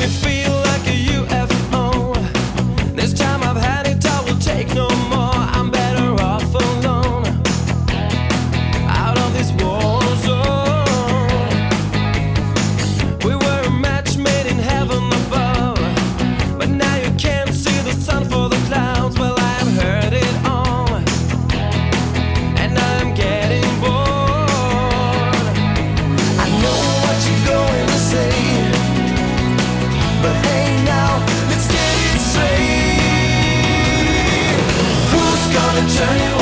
me feel turn you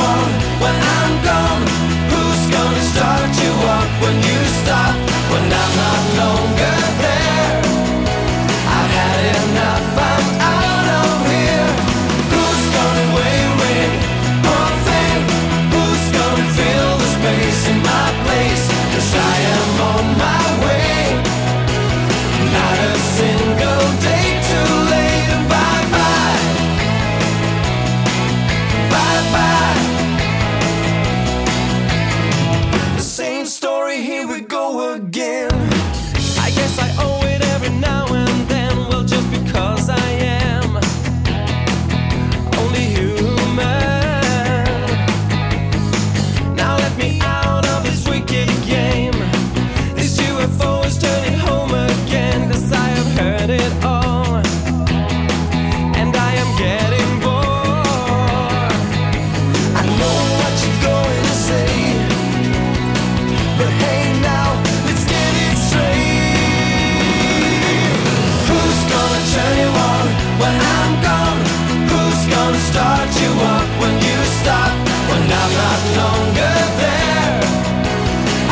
you when you stop. When I'm not longer there,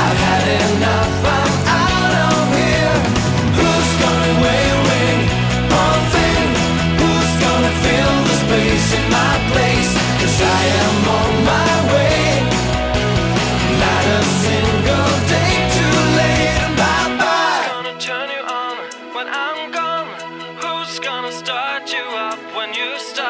I've had enough. I'm out of here. Who's gonna thing? Who's gonna fill the space in my I am on my way. Not a single day too late. Bye bye. Who's gonna turn you on when I'm gone? Who's gonna start you up when you stop?